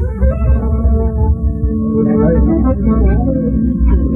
Thank you.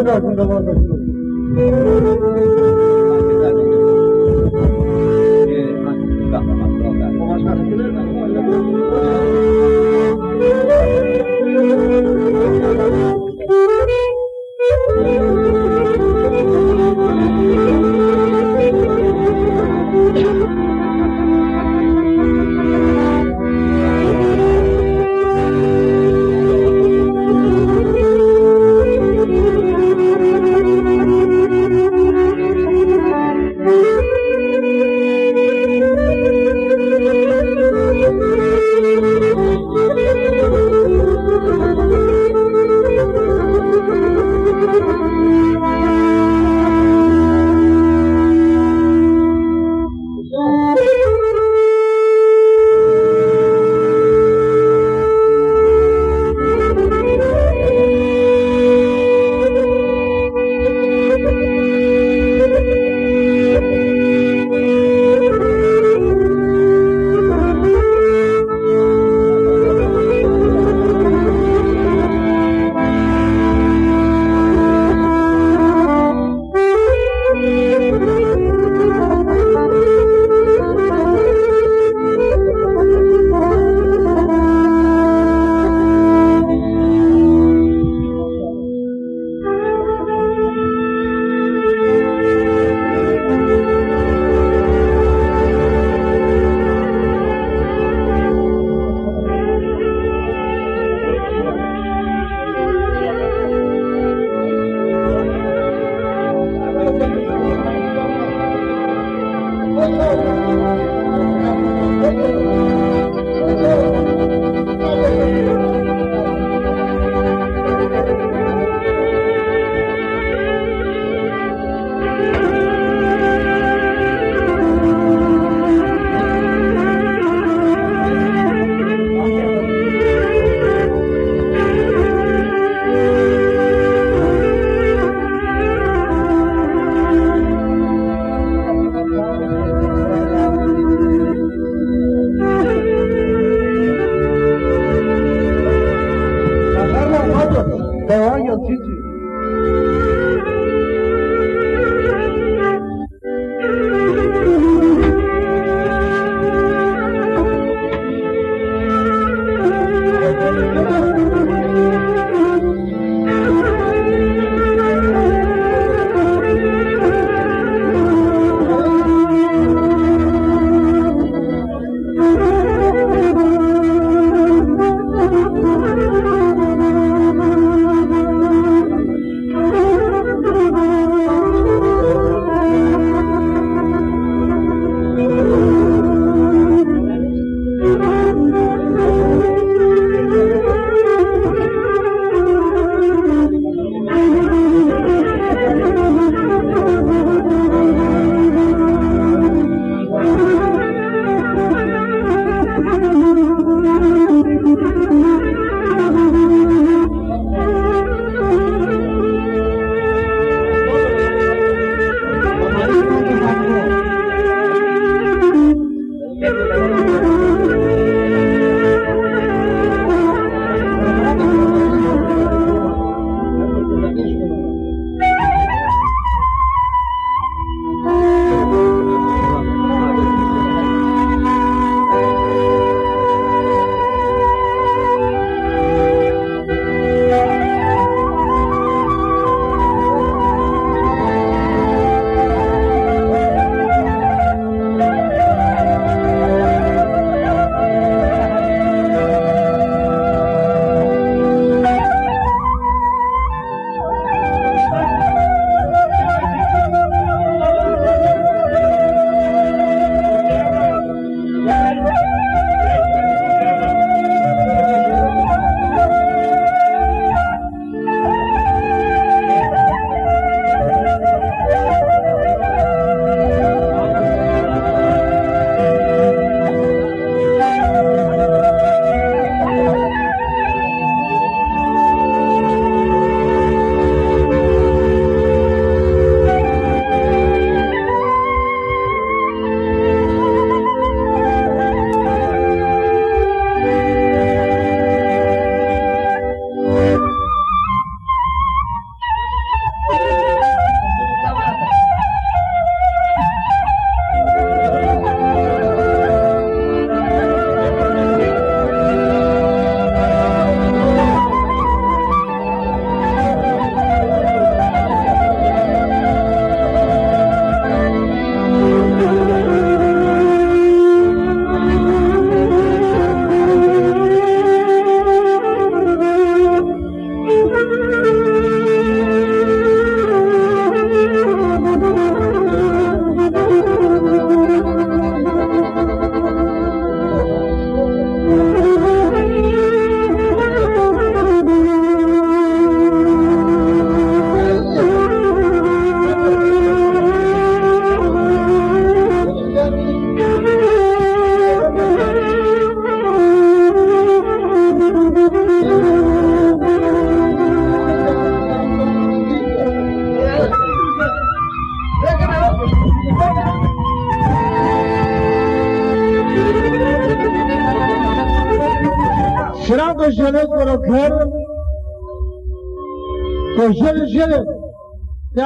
Sandık altında var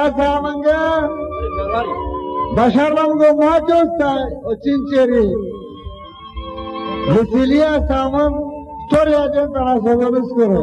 వ్యాసామంగా బషారంగ మాతో వచ్చించేరి Василия Самов, втория ден на нас обовязкуро.